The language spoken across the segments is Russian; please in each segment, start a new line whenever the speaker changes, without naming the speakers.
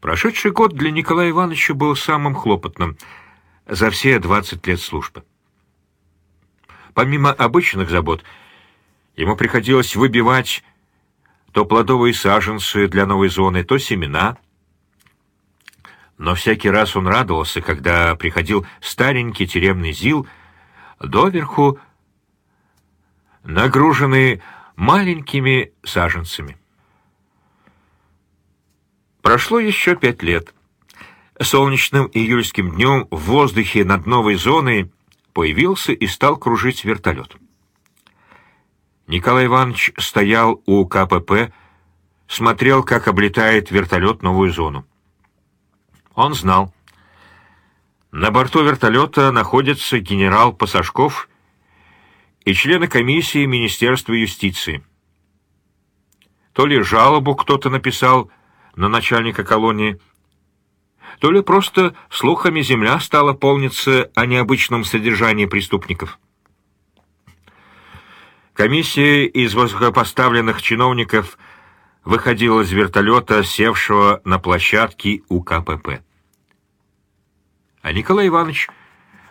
Прошедший год для Николая Ивановича был самым хлопотным за все 20 лет службы. Помимо обычных забот, ему приходилось выбивать то плодовые саженцы для новой зоны, то семена. Но всякий раз он радовался, когда приходил старенький тюремный ЗИЛ, доверху нагруженный маленькими саженцами. Прошло еще пять лет. Солнечным июльским днем в воздухе над новой зоной появился и стал кружить вертолет. Николай Иванович стоял у КПП, смотрел, как облетает вертолет новую зону. Он знал. На борту вертолета находится генерал Пасашков и члены комиссии Министерства юстиции. То ли жалобу кто-то написал, на начальника колонии, то ли просто слухами земля стала полниться о необычном содержании преступников. Комиссия из высокопоставленных чиновников выходила из вертолета, севшего на площадке у КПП. А Николай Иванович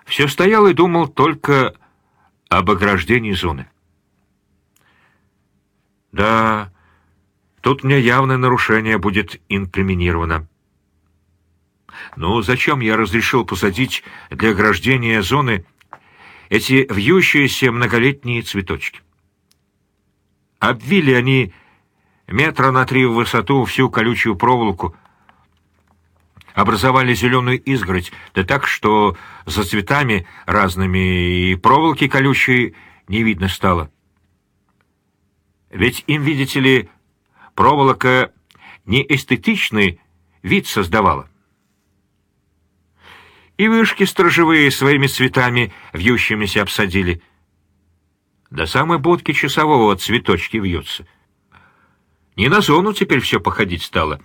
все стоял и думал только об ограждении зоны. Да, Тут мне явное нарушение будет инкриминировано. Ну, зачем я разрешил посадить для ограждения зоны эти вьющиеся многолетние цветочки? Обвили они метра на три в высоту всю колючую проволоку, образовали зеленую изгородь, да так, что за цветами разными и проволоки колючей не видно стало. Ведь им, видите ли, проволока неэстетичный вид создавала. И вышки сторожевые своими цветами вьющимися обсадили. До самой будки часового цветочки вьются. Не на зону теперь все походить стало,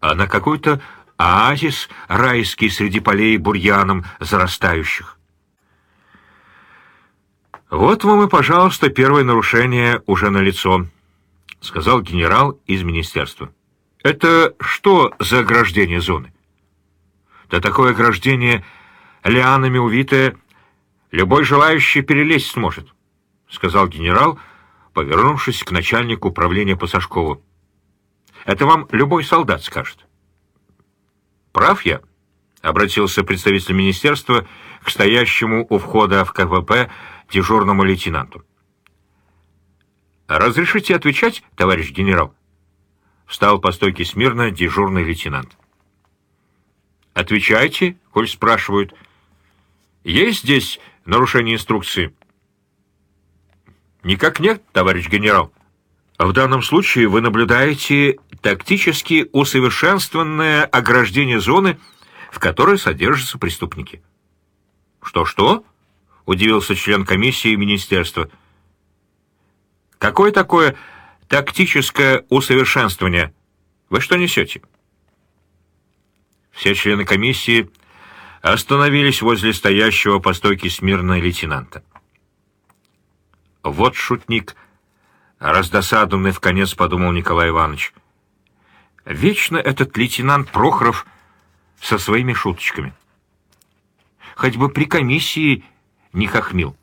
а на какой-то оазис райский среди полей бурьяном зарастающих. Вот вам и, пожалуйста, первое нарушение уже налицо. — сказал генерал из министерства. «Это что за ограждение зоны?» «Да такое ограждение, лианами увитое, любой желающий перелезть сможет», — сказал генерал, повернувшись к начальнику управления Пасашкову. «Это вам любой солдат скажет». «Прав я?» — обратился представитель министерства к стоящему у входа в КВП дежурному лейтенанту. «Разрешите отвечать, товарищ генерал?» Встал по стойке смирно дежурный лейтенант. «Отвечайте, коль спрашивают. Есть здесь нарушение инструкции?» «Никак нет, товарищ генерал. В данном случае вы наблюдаете тактически усовершенствованное ограждение зоны, в которой содержатся преступники». «Что-что?» — удивился член комиссии министерства. Какое такое тактическое усовершенствование? Вы что несете? Все члены комиссии остановились возле стоящего по стойке смирно лейтенанта. Вот шутник, раздосадованный в конец подумал Николай Иванович. Вечно этот лейтенант Прохоров со своими шуточками. Хоть бы при комиссии не хохмил.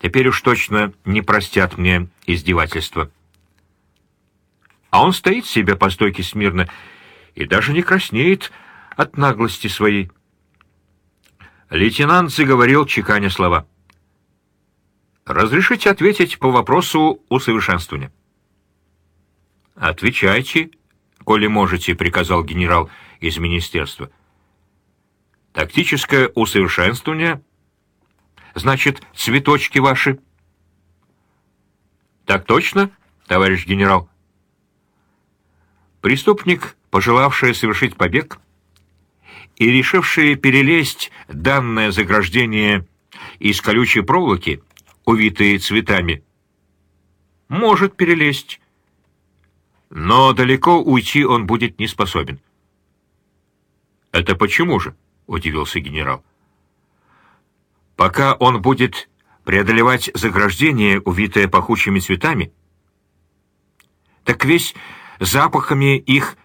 Теперь уж точно не простят мне издевательства. А он стоит себе по стойке смирно и даже не краснеет от наглости своей. Лейтенант заговорил, чеканя слова. «Разрешите ответить по вопросу усовершенствования?» «Отвечайте, коли можете», — приказал генерал из министерства. «Тактическое усовершенствование значит, цветочки ваши?» «Так точно, товарищ генерал?» Преступник, пожелавший совершить побег и решивший перелезть данное заграждение из колючей проволоки, увитые цветами, может перелезть, но далеко уйти он будет не способен. «Это почему же?» — удивился генерал. Пока он будет преодолевать заграждение, увитое пахучими цветами, так весь запахами их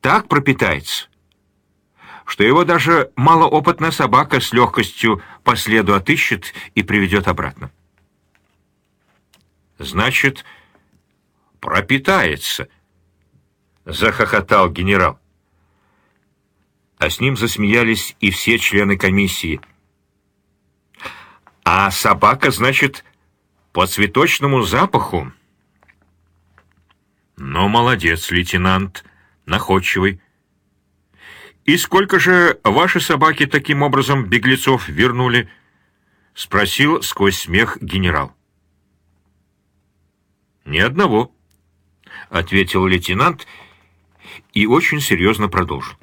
так пропитается, что его даже малоопытная собака с легкостью по следу отыщет и приведет обратно. «Значит, пропитается», — захохотал генерал. А с ним засмеялись и все члены комиссии. «А собака, значит, по цветочному запаху?» «Ну, молодец, лейтенант, находчивый». «И сколько же ваши собаки таким образом беглецов вернули?» — спросил сквозь смех генерал. «Ни одного», — ответил лейтенант и очень серьезно продолжил.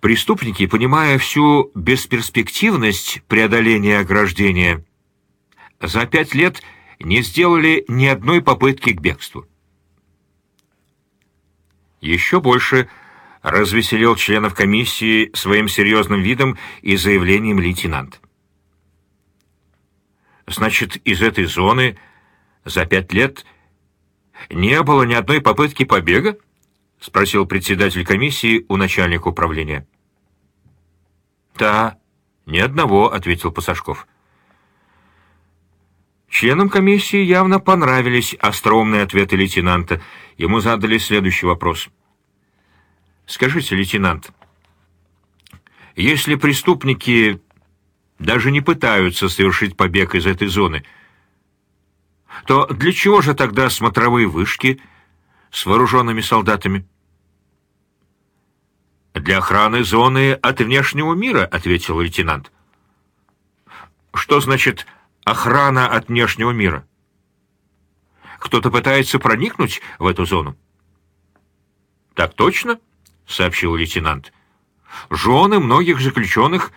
Преступники, понимая всю бесперспективность преодоления ограждения, за пять лет не сделали ни одной попытки к бегству. Еще больше развеселил членов комиссии своим серьезным видом и заявлением лейтенант. Значит, из этой зоны за пять лет не было ни одной попытки побега? Спросил председатель комиссии у начальника управления. Да, ни одного, ответил Пасашков. Членам комиссии явно понравились остроумные ответы лейтенанта. Ему задали следующий вопрос. «Скажите, лейтенант, если преступники даже не пытаются совершить побег из этой зоны, то для чего же тогда смотровые вышки с вооруженными солдатами?» «Для охраны зоны от внешнего мира», — ответил лейтенант. «Что значит охрана от внешнего мира? Кто-то пытается проникнуть в эту зону?» «Так точно», — сообщил лейтенант. «Жены многих заключенных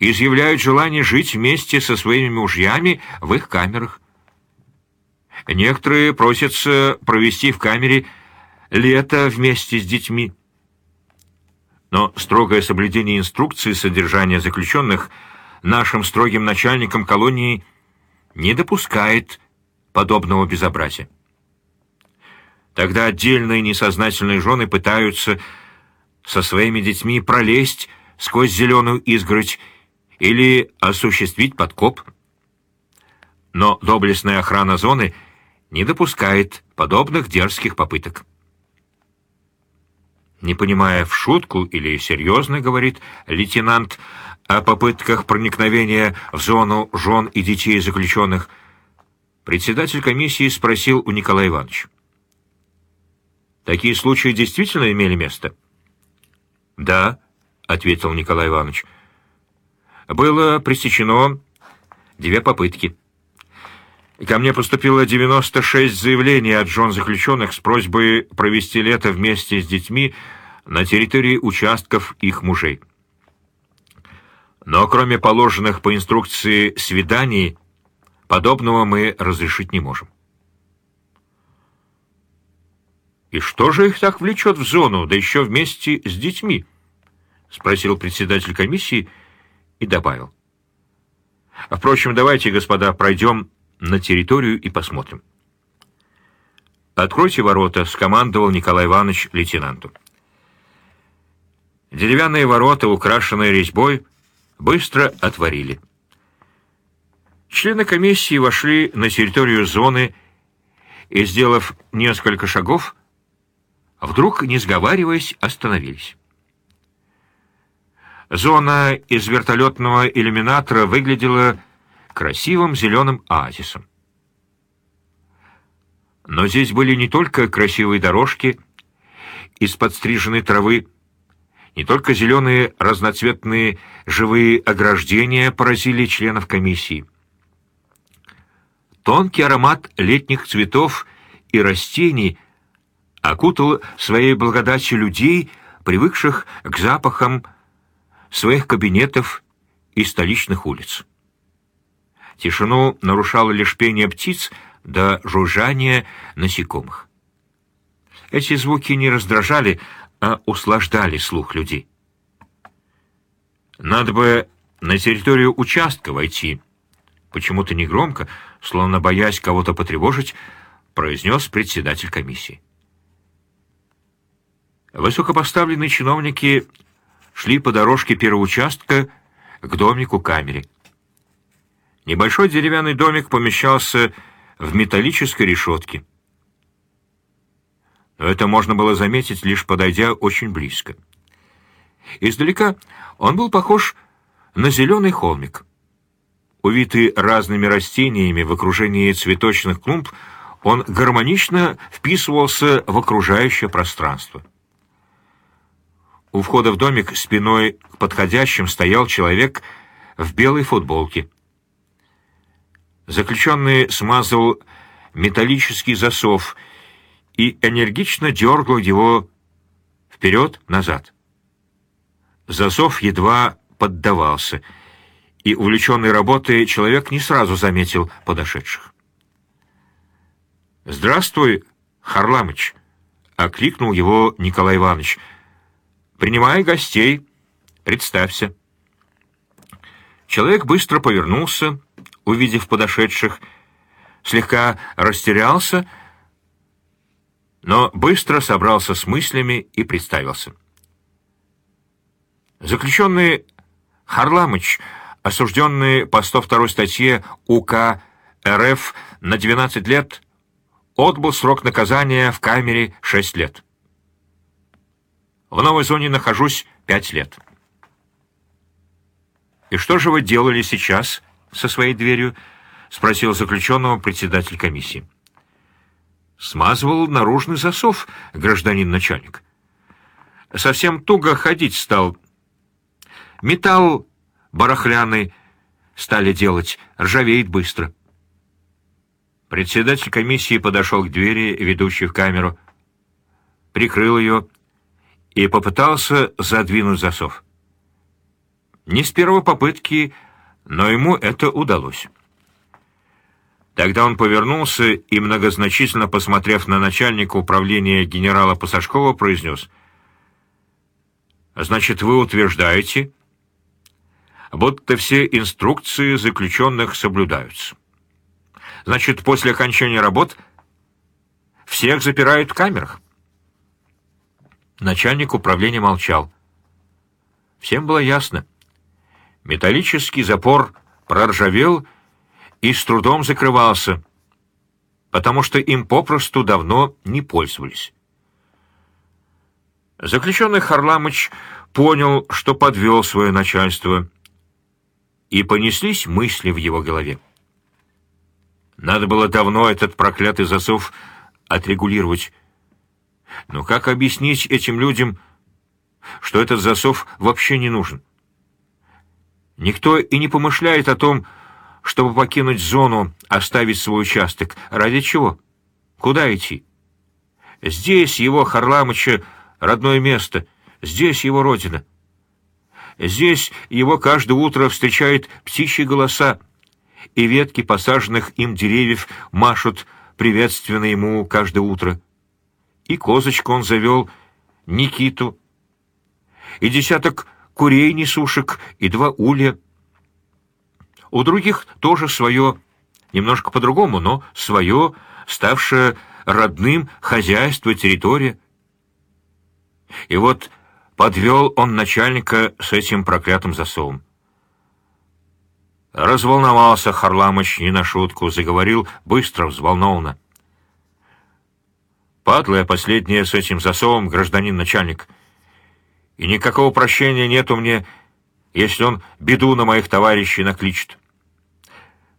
изъявляют желание жить вместе со своими мужьями в их камерах. Некоторые просятся провести в камере лето вместе с детьми. Но строгое соблюдение инструкции содержания заключенных нашим строгим начальником колонии не допускает подобного безобразия. Тогда отдельные несознательные жены пытаются со своими детьми пролезть сквозь зеленую изгородь или осуществить подкоп. Но доблестная охрана зоны не допускает подобных дерзких попыток. Не понимая, в шутку или серьезно, говорит лейтенант, о попытках проникновения в зону жен и детей заключенных, председатель комиссии спросил у Николая Ивановича. Такие случаи действительно имели место? Да, ответил Николай Иванович. Было пресечено две попытки. Ко мне поступило 96 заявлений от жен заключенных с просьбой провести лето вместе с детьми на территории участков их мужей. Но кроме положенных по инструкции свиданий, подобного мы разрешить не можем. «И что же их так влечет в зону, да еще вместе с детьми?» — спросил председатель комиссии и добавил. «Впрочем, давайте, господа, пройдем на территорию и посмотрим». «Откройте ворота», — скомандовал Николай Иванович лейтенанту. Деревянные ворота, украшенные резьбой, быстро отворили. Члены комиссии вошли на территорию зоны и, сделав несколько шагов, вдруг, не сговариваясь, остановились. Зона из вертолетного иллюминатора выглядела красивым зеленым оазисом. Но здесь были не только красивые дорожки из подстриженной травы, не только зеленые разноцветные живые ограждения поразили членов комиссии. Тонкий аромат летних цветов и растений окутал своей благодатью людей, привыкших к запахам своих кабинетов и столичных улиц. Тишину нарушало лишь пение птиц до жужжания насекомых. Эти звуки не раздражали, а услаждали слух людей. Надо бы на территорию участка войти. Почему-то негромко, словно боясь кого-то потревожить, произнес председатель комиссии. Высокопоставленные чиновники шли по дорожке первого участка к домику-камере. Небольшой деревянный домик помещался в металлической решетке. Но это можно было заметить, лишь подойдя очень близко. Издалека он был похож на зеленый холмик. Увитый разными растениями в окружении цветочных клумб, он гармонично вписывался в окружающее пространство. У входа в домик спиной к подходящим стоял человек в белой футболке. Заключенный смазал металлический засов и энергично дергал его вперед-назад. Засов едва поддавался, и, увлеченный работой, человек не сразу заметил подошедших. «Здравствуй, Харламыч!» — окликнул его Николай Иванович — «Принимай гостей. Представься». Человек быстро повернулся, увидев подошедших, слегка растерялся, но быстро собрался с мыслями и представился. Заключенный Харламыч, осужденный по 102 статье УК РФ на 12 лет, отбыл срок наказания в камере 6 лет. В новой зоне нахожусь пять лет. «И что же вы делали сейчас со своей дверью?» — спросил заключенного председатель комиссии. «Смазывал наружный засов, гражданин начальник. Совсем туго ходить стал. Металл барахляный стали делать, ржавеет быстро». Председатель комиссии подошел к двери, ведущей в камеру, прикрыл ее и попытался задвинуть засов. Не с первой попытки, но ему это удалось. Тогда он повернулся и, многозначительно посмотрев на начальника управления генерала Пасашкова, произнес «Значит, вы утверждаете, будто все инструкции заключенных соблюдаются. Значит, после окончания работ всех запирают в камерах?» Начальник управления молчал. Всем было ясно. Металлический запор проржавел и с трудом закрывался, потому что им попросту давно не пользовались. Заключенный Харламыч понял, что подвел свое начальство, и понеслись мысли в его голове. Надо было давно этот проклятый засов отрегулировать, но как объяснить этим людям, что этот засов вообще не нужен? Никто и не помышляет о том, чтобы покинуть зону, оставить свой участок. Ради чего? Куда идти? Здесь его Харламыча родное место, здесь его родина. Здесь его каждое утро встречают птичьи голоса, и ветки посаженных им деревьев машут приветственно ему каждое утро и козочку он завел, Никиту, и десяток курей несушек, и два улья. У других тоже свое, немножко по-другому, но свое, ставшее родным хозяйство, территория. И вот подвел он начальника с этим проклятым засовом. Разволновался Харламыч не на шутку, заговорил быстро, взволнованно. Падлая последняя с этим засовом, гражданин начальник. И никакого прощения нету мне, если он беду на моих товарищей накличет.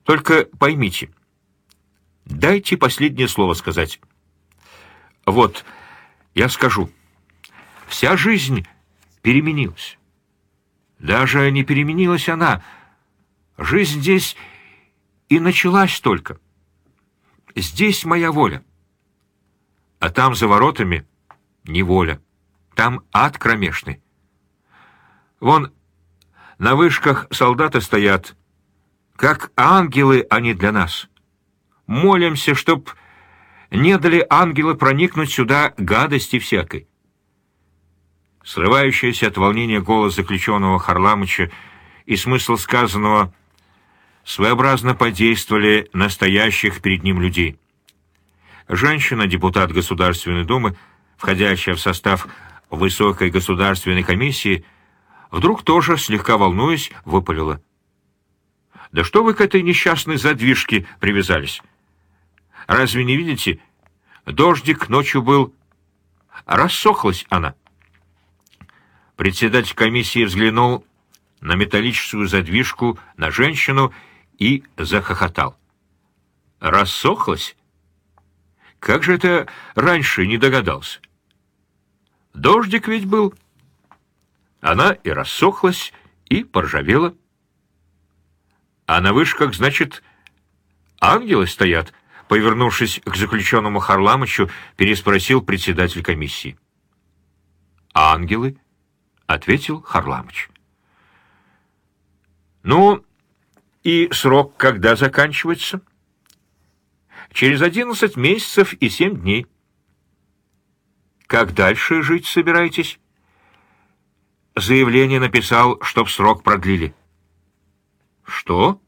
Только поймите, дайте последнее слово сказать. Вот, я скажу, вся жизнь переменилась. Даже не переменилась она. Жизнь здесь и началась только. Здесь моя воля. А там, за воротами, неволя. Там ад кромешный. Вон на вышках солдаты стоят. Как ангелы они для нас. Молимся, чтоб не дали ангелы проникнуть сюда гадости всякой. Срывающийся от волнения голос заключенного Харламыча и смысл сказанного своеобразно подействовали настоящих перед ним людей. Женщина, депутат Государственной Думы, входящая в состав высокой государственной комиссии, вдруг тоже, слегка волнуясь, выпалила. «Да что вы к этой несчастной задвижке привязались? Разве не видите? Дождик ночью был. Рассохлась она». Председатель комиссии взглянул на металлическую задвижку, на женщину и захохотал. «Рассохлась? Как же это раньше не догадался?» Дождик ведь был. Она и рассохлась, и поржавела. А на вышках, значит, ангелы стоят, повернувшись к заключенному Харламычу, переспросил председатель комиссии. «Ангелы?» — ответил Харламыч. «Ну, и срок когда заканчивается?» «Через одиннадцать месяцев и семь дней». Как дальше жить собираетесь? Заявление написал, чтоб срок продлили. Что?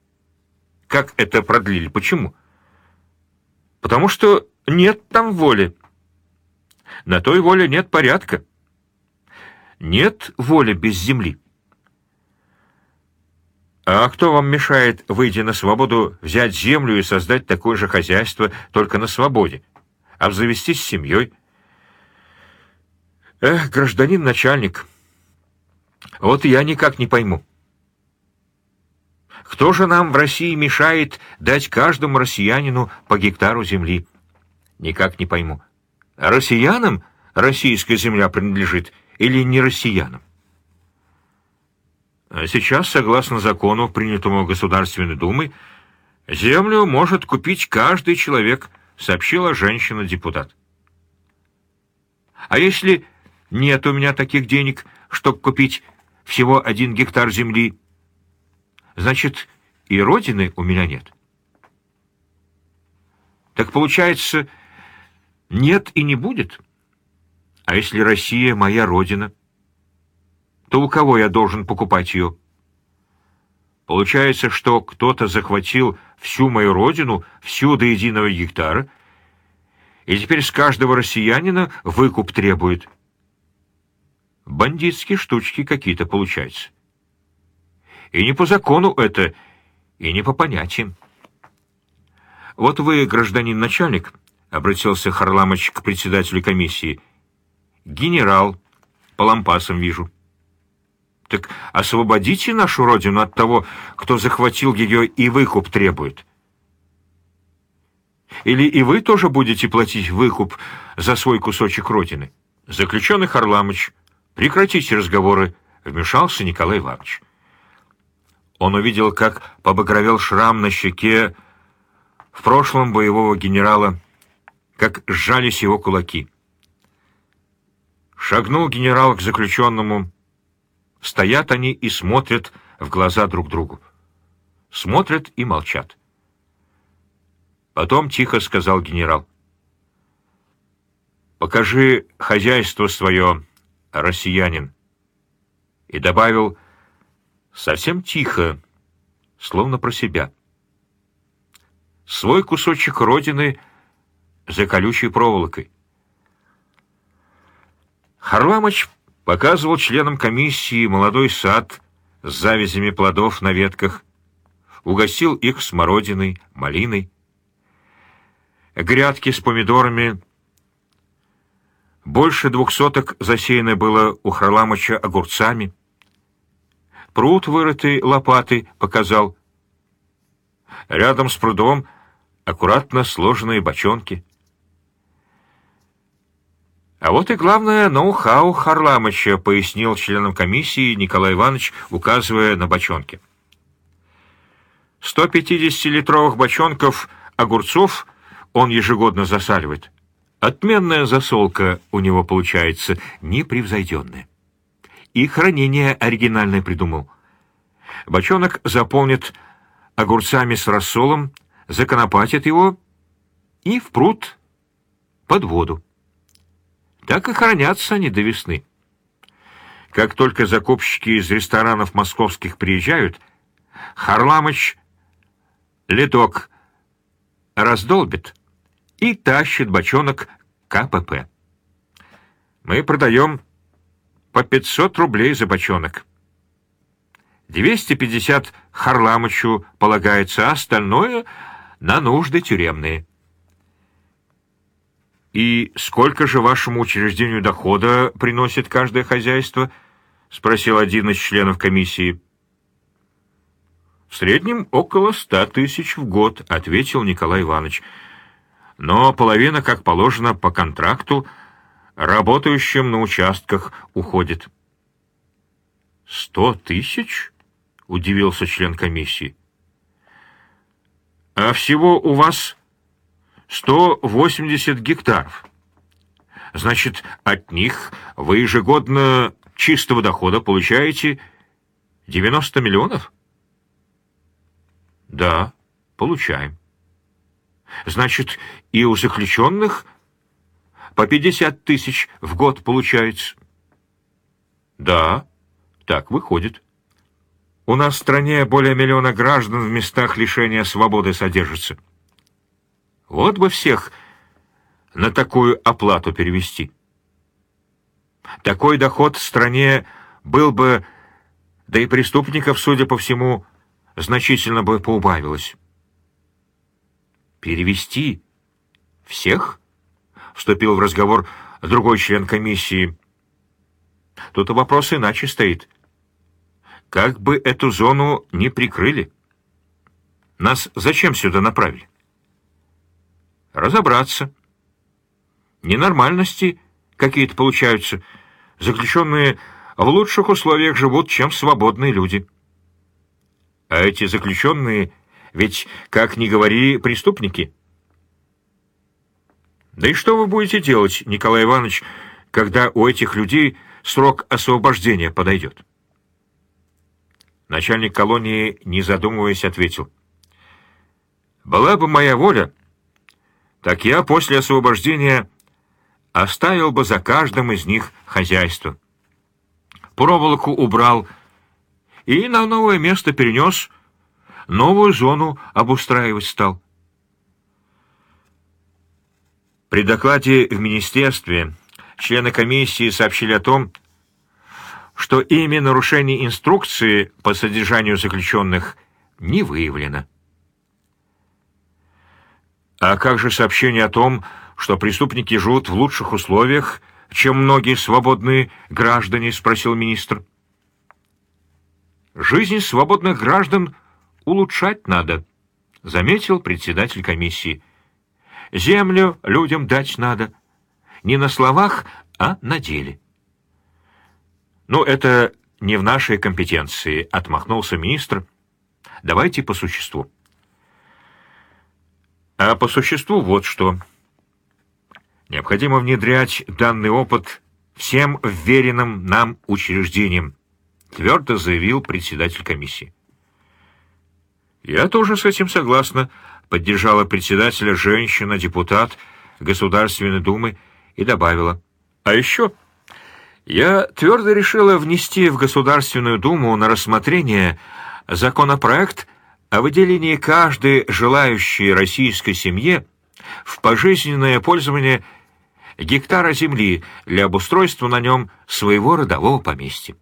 Как это продлили? Почему? Потому что нет там воли. На той воле нет порядка. Нет воли без земли. А кто вам мешает, выйдя на свободу, взять землю и создать такое же хозяйство только на свободе, обзавестись семьей, Эх, гражданин начальник, вот я никак не пойму. Кто же нам в России мешает дать каждому россиянину по гектару земли? Никак не пойму. россиянам российская земля принадлежит или не россиянам? А сейчас, согласно закону, принятому Государственной Думой, землю может купить каждый человек, сообщила женщина-депутат. А если нет у меня таких денег, чтобы купить всего один гектар земли. Значит, и родины у меня нет. Так получается, нет и не будет. А если Россия моя родина, то у кого я должен покупать ее? Получается, что кто-то захватил всю мою родину, всю до единого гектара, и теперь с каждого россиянина выкуп требует — Бандитские штучки какие-то получаются. И не по закону это, и не по понятиям. Вот вы, гражданин начальник, — обратился Харламыч к председателю комиссии, — генерал, по лампасам вижу. Так освободите нашу родину от того, кто захватил ее и выкуп требует. Или и вы тоже будете платить выкуп за свой кусочек родины? Заключенный Харламыч — «Прекратите разговоры», — вмешался Николай Иванович. Он увидел, как побагровел шрам на щеке в прошлом боевого генерала, как сжались его кулаки. Шагнул генерал к заключенному. Стоят они и смотрят в глаза друг другу. Смотрят и молчат. Потом тихо сказал генерал. «Покажи хозяйство свое» россиянин, и добавил совсем тихо, словно про себя. Свой кусочек родины за колючей проволокой. Харламыч показывал членам комиссии молодой сад с завязями плодов на ветках, угостил их смородиной, малиной. Грядки с помидорами больше двух соток засеяно было у Харламыча огурцами. Пруд, вырытый лопатой, показал. Рядом с прудом аккуратно сложенные бочонки. А вот и главное ноу-хау Харламыча, пояснил членам комиссии Николай Иванович, указывая на бочонки. 150-литровых бочонков огурцов он ежегодно засаливает. Отменная засолка у него получается, непревзойденная. И хранение оригинальное придумал. Бочонок заполнит огурцами с рассолом, законопатит его и в пруд под воду. Так и хранятся они до весны. Как только закупщики из ресторанов московских приезжают, Харламыч ледок раздолбит — и тащит бочонок КПП. Мы продаем по 500 рублей за бочонок. 250 Харламычу полагается, а остальное — на нужды тюремные. «И сколько же вашему учреждению дохода приносит каждое хозяйство?» — спросил один из членов комиссии. «В среднем около ста тысяч в год», — ответил Николай Иванович. «Но половина, как положено по контракту, работающим на участках уходит». «Сто тысяч?» — удивился член комиссии. «А всего у вас 180 гектаров. Значит, от них вы ежегодно чистого дохода получаете 90 миллионов? Да, получаем. Значит, и у заключенных по 50 тысяч в год получается? Да, так выходит. У нас в стране более миллиона граждан в местах лишения свободы содержится. Вот бы всех на такую оплату перевести. Такой доход в стране был бы, да и преступников, судя по всему, значительно бы поубавилось. «Перевести всех?» — вступил в разговор другой член комиссии. «Тут вопрос иначе стоит. Как бы эту зону не прикрыли? Нас зачем сюда направили?» разобраться. Ненормальности какие-то получаются. Заключенные в лучших условиях живут, чем свободные люди. А эти заключенные ведь, как ни говори, преступники. Да и что вы будете делать, Николай Иванович, когда у этих людей срок освобождения подойдет? Начальник колонии, не задумываясь, ответил. «Была бы моя воля, так я после освобождения оставил бы за каждым из них хозяйство. Проволоку убрал и на новое место перенес, новую зону обустраивать стал. При докладе в министерстве члены комиссии сообщили о том, что ими нарушений инструкции по содержанию заключенных не выявлено. А как же сообщение о том, что преступники живут в лучших условиях, чем многие свободные граждане, спросил министр. Жизнь свободных граждан улучшать надо, заметил председатель комиссии. Землю людям дать надо. Не на словах, а на деле. Ну, это не в нашей компетенции, отмахнулся министр. Давайте по существу. А по существу вот что. Необходимо внедрять данный опыт всем вверенным нам учреждениям, твердо заявил председатель комиссии. Я тоже с этим согласна, поддержала председателя женщина-депутат Государственной Думы и добавила. А еще я твердо решила внести в Государственную Думу на рассмотрение законопроект о выделении каждой желающей российской семье в пожизненное пользование гектара земли для обустройства на нем своего родового поместья.